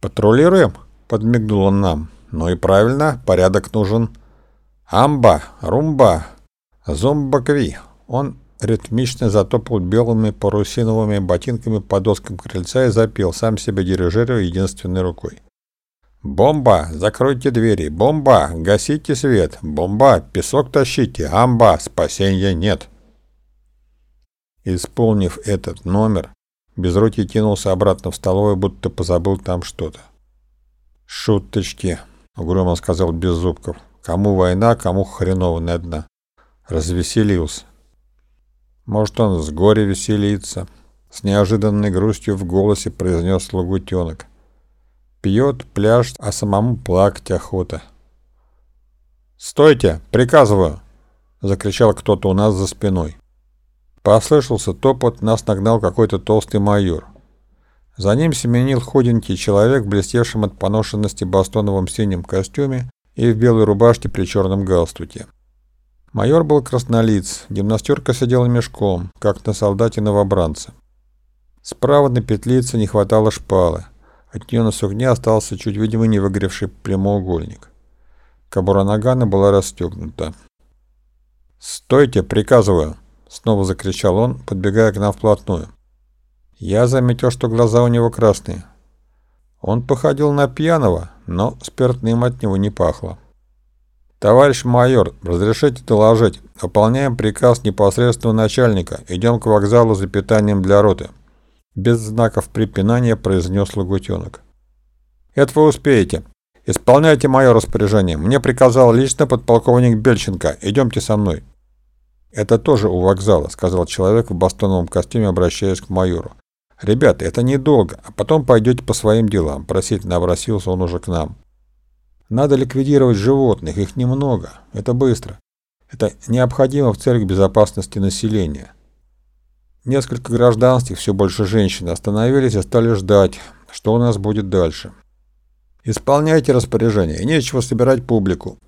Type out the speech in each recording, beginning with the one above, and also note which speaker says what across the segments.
Speaker 1: «Патрулируем?» — подмигнул он нам. «Ну и правильно, порядок нужен. Амба, румба, зомбакви». Он ритмично затопал белыми парусиновыми ботинками по доскам крыльца и запел, сам себя дирижируя единственной рукой. «Бомба! Закройте двери! Бомба! Гасите свет! Бомба! Песок тащите! Амба! Спасения нет!» Исполнив этот номер, Безрукий кинулся обратно в столовую, будто позабыл там что-то. «Шуточки!» — угрюмо сказал Беззубков. «Кому война, кому хреновая одна!» Развеселился. Может, он с горя веселится. С неожиданной грустью в голосе произнес Лагутенок. Пьет, пляж, а самому плакать охота. «Стойте! Приказываю!» — закричал кто-то у нас за спиной. Послышался топот, нас нагнал какой-то толстый майор. За ним семенил худенький человек в блестевшем от поношенности бастоновом синем костюме и в белой рубашке при черном галстуке. Майор был краснолиц, гимнастерка сидела мешком, как на солдате новобранца. Справа на петлице не хватало шпалы. От нее на сукне остался чуть видимо не выгоревший прямоугольник. Кобура нагана была расстегнута. «Стойте, приказываю!» — снова закричал он, подбегая к нам вплотную. Я заметил, что глаза у него красные. Он походил на пьяного, но спиртным от него не пахло. «Товарищ майор, разрешите доложить. Выполняем приказ непосредственного начальника. Идем к вокзалу за питанием для роты». Без знаков препинания произнес Лагутенок. «Это вы успеете. Исполняйте мое распоряжение. Мне приказал лично подполковник Бельченко. Идемте со мной». «Это тоже у вокзала», — сказал человек в бастоновом костюме, обращаясь к майору. «Ребята, это недолго, а потом пойдете по своим делам», — просительно обратился он уже к нам. Надо ликвидировать животных, их немного. Это быстро. Это необходимо в целях безопасности населения. Несколько гражданских, все больше женщин, остановились и стали ждать, что у нас будет дальше. Исполняйте распоряжение, нечего собирать публику.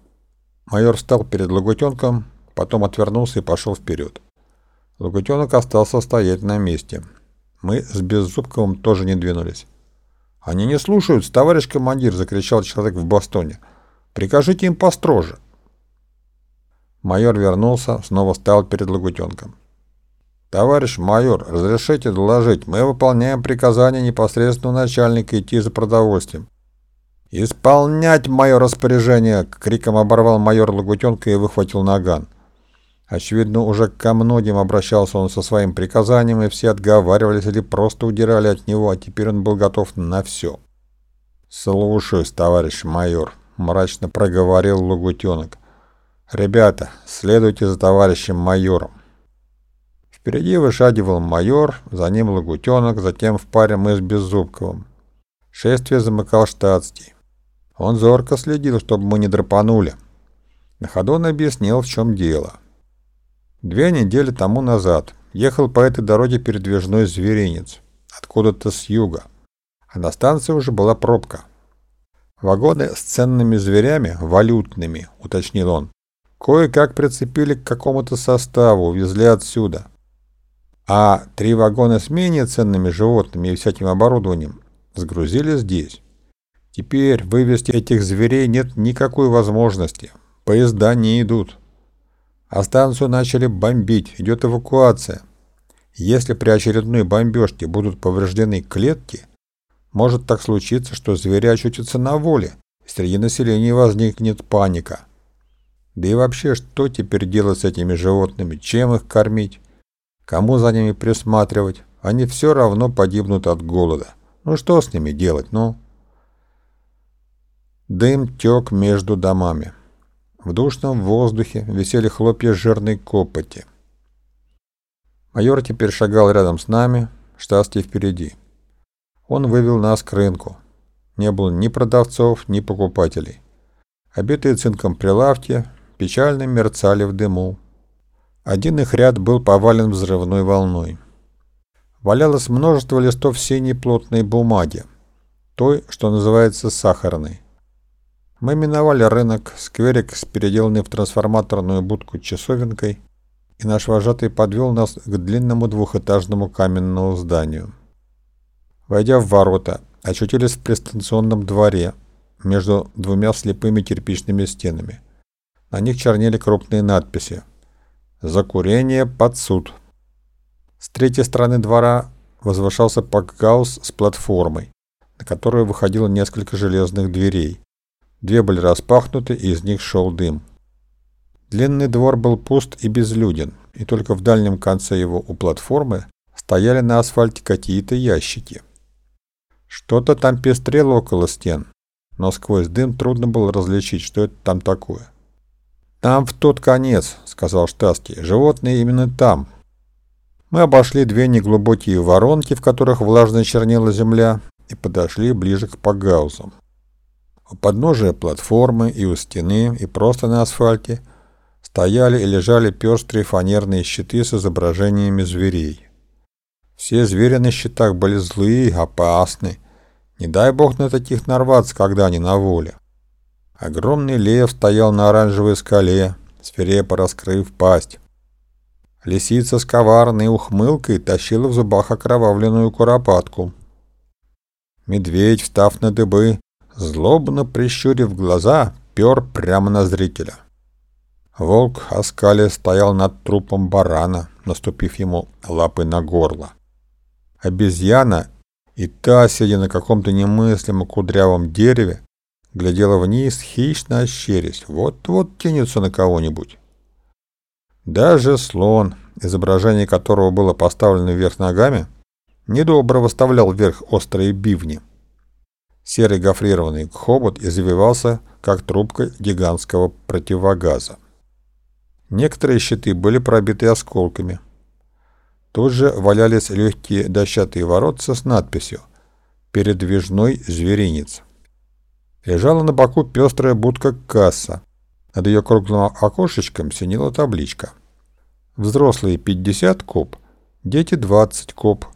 Speaker 1: Майор встал перед Лагутенком, потом отвернулся и пошел вперед. Лагутенок остался стоять на месте. Мы с Беззубковым тоже не двинулись. «Они не слушаются, товарищ командир!» — закричал человек в бастоне. «Прикажите им построже!» Майор вернулся, снова стал перед Лагутенком. «Товарищ майор, разрешите доложить, мы выполняем приказание непосредственного начальника идти за продовольствием». «Исполнять мое распоряжение!» — криком оборвал майор Лагутенка и выхватил наган. Очевидно, уже ко многим обращался он со своим приказанием, и все отговаривались или просто удирали от него, а теперь он был готов на все. «Слушаюсь, товарищ майор», — мрачно проговорил Лугутенок. «Ребята, следуйте за товарищем майором». Впереди вышагивал майор, за ним Лагутенок, затем в паре мы с Беззубковым. Шествие замыкал штатский. Он зорко следил, чтобы мы не драпанули. На ходу он объяснил, в чем дело. Две недели тому назад ехал по этой дороге передвижной зверинец, откуда-то с юга, а на станции уже была пробка. Вагоны с ценными зверями, валютными, уточнил он, кое-как прицепили к какому-то составу, увезли отсюда. А три вагона с менее ценными животными и всяким оборудованием сгрузили здесь. Теперь вывести этих зверей нет никакой возможности. Поезда не идут а станцию начали бомбить, идет эвакуация. Если при очередной бомбежке будут повреждены клетки, может так случиться, что звери очутятся на воле, среди населения возникнет паника. Да и вообще, что теперь делать с этими животными, чем их кормить, кому за ними присматривать, они все равно погибнут от голода. Ну что с ними делать, ну? Дым тек между домами. В душном воздухе висели хлопья жирной копоти. Майор теперь шагал рядом с нами, штатский впереди. Он вывел нас к рынку. Не было ни продавцов, ни покупателей. Обитые цинком прилавки печально мерцали в дыму. Один их ряд был повален взрывной волной. Валялось множество листов синей плотной бумаги, той, что называется сахарной. Мы миновали рынок, скверик с переделанной в трансформаторную будку часовенкой, и наш вожатый подвел нас к длинному двухэтажному каменному зданию. Войдя в ворота, очутились в пристанционном дворе между двумя слепыми кирпичными стенами. На них чернели крупные надписи «За курение под суд». С третьей стороны двора возвышался пакгаус с платформой, на которую выходило несколько железных дверей. Две были распахнуты, и из них шел дым. Длинный двор был пуст и безлюден, и только в дальнем конце его у платформы стояли на асфальте какие-то ящики. Что-то там пестрело около стен, но сквозь дым трудно было различить, что это там такое. «Там в тот конец», — сказал Штаски, — «животные именно там». Мы обошли две неглубокие воронки, в которых влажно чернела земля, и подошли ближе к погаузам. У подножия платформы и у стены, и просто на асфальте стояли и лежали пестрые фанерные щиты с изображениями зверей. Все звери на щитах были злые, опасны. Не дай бог на таких нарваться, когда они на воле. Огромный лев стоял на оранжевой скале, свирепо раскрыв пасть. Лисица с коварной ухмылкой тащила в зубах окровавленную куропатку. Медведь, встав на дыбы, злобно прищурив глаза, пер прямо на зрителя. Волк оскали стоял над трупом барана, наступив ему лапой на горло. Обезьяна и та, сидя на каком-то немыслимо кудрявом дереве, глядела вниз, хищно ощерясь, вот-вот тянется на кого-нибудь. Даже слон, изображение которого было поставлено вверх ногами, недобро выставлял вверх острые бивни. Серый гофрированный хобот извивался, как трубка гигантского противогаза. Некоторые щиты были пробиты осколками. Тут же валялись легкие дощатые воротца с надписью «Передвижной зверинец». Лежала на боку пестрая будка-касса. Над ее круглым окошечком синела табличка. Взрослые 50 коп, дети 20 коп.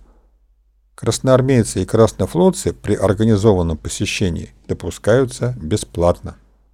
Speaker 1: Красноармейцы и краснофлотцы при организованном посещении допускаются бесплатно.